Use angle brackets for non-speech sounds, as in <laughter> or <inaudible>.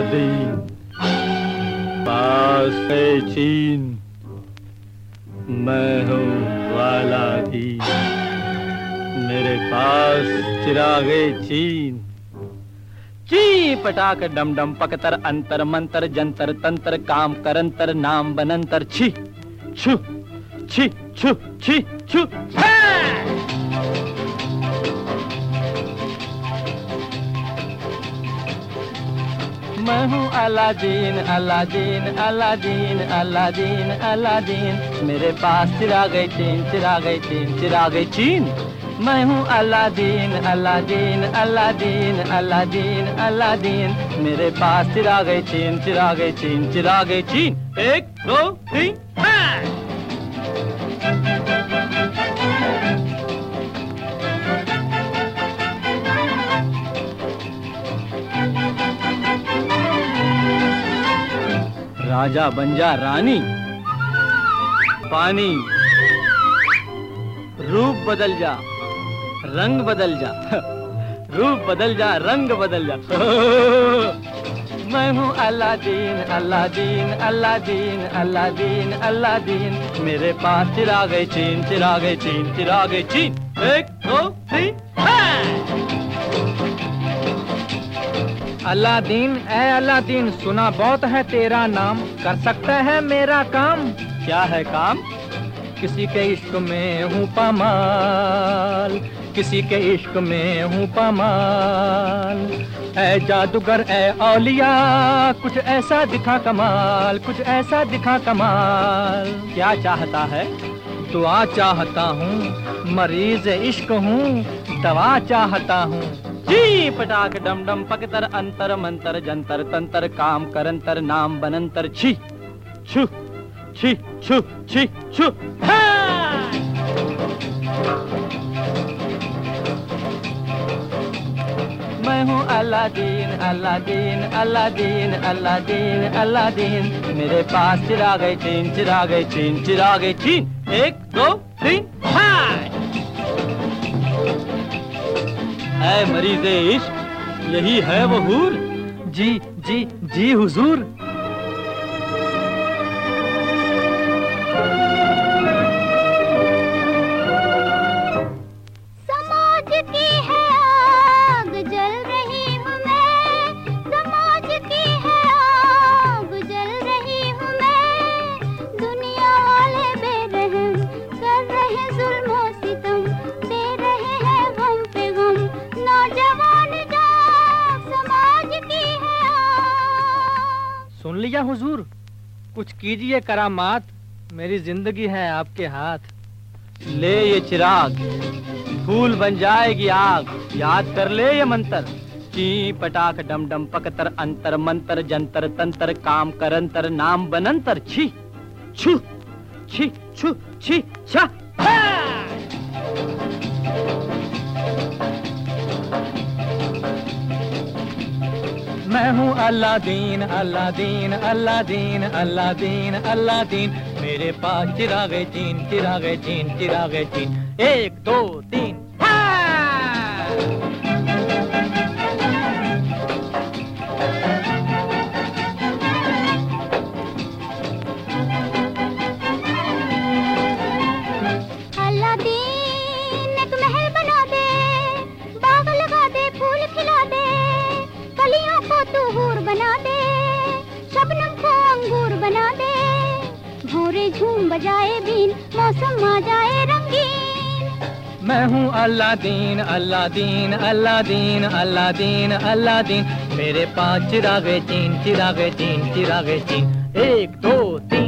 Aladdin पास है चीन। मैं हूँ अलादीन मेरे पास चिरागे चीन। ची पटाक डम डम पकतर अंतर मंतर जंतर तंत्र काम करंतर नाम बनंतर। छी, छु छी छु छी, छु मैं हूँ Aladdin Aladdin Aladdin Aladdin Aladdin. मेरे पास चिरागे चीन चिरा गई चीन चिरागे चीन। मैं हूँ Aladdin Aladdin Aladdin Aladdin Aladdin. मेरे पास चिरागे चीन चिरागे चीन चिरागे चीन। एक, दो, तीन राजा बन जा रानी। पानी। रूप बदल जा, रंग बदल जा। <laughs> रूप बदल जा, रंग बदल जा। <laughs> मैं हूँ Aladdin Aladdin Aladdin Aladdin Aladdin मेरे पास चिरागे चीन चिरागे चीन चिरागे चीन। एक, दो, तीन। अल्लादीन ए अल्लादीन, सुना बहुत है तेरा नाम। कर सकता है मेरा काम? क्या है काम? किसी के इश्क में हूँ पमाल। किसी के इश्क में हूँ पमाल। ए जादूगर ए औलिया, कुछ ऐसा दिखा कमाल, कुछ ऐसा दिखा कमाल। क्या चाहता है? दुआ चाहता हूँ, मरीज़ इश्क हूँ, दवा चाहता हूँ। जी पटाक डम डम पकतर अंतर मंतर जंतर तंतर काम करंतर नाम बनंतर छी। छु छी छु छी, छु। मैं हूँ Aladdin Aladdin Aladdin Aladdin Aladdin मेरे पास चिरागे चीन चिरागे चीन चिरागे चीन। एक, दो, तीन। है! मरीज़ इश्क यही है वो हूर जी जी जी हुजूर। आग हुजूर? कुछ कीजिए करामात। मेरी ज़िंदगी है आपके हाथ। ले ये चिराग, फूल बन जाएगी आग। याद कर ले ये मंत्र। ची पटाक डम डम पकतर अंतर मंतर, जंतर तंतर, काम करंतर नाम बनंतर छी, छु छी छु, छी, छा। मैं हूँ अल्लादीन अल्लाह दीन अल्लाह दीन मेरे पास चिरागे चीन चिरागे चीन चिरागे चीन एक, दो, तीन। बना दे। भोरे झूम बजाए बीन, मौसम आ जाए रंगीन। मैं हूँ अल्लाह दीन अल्लाह दीन अल्लाह दीन अल्लाह दीन अल्लाह दीन मेरे पास चिरागे चीन चिरागे चीन चिरागे चीन। एक, दो, तीन।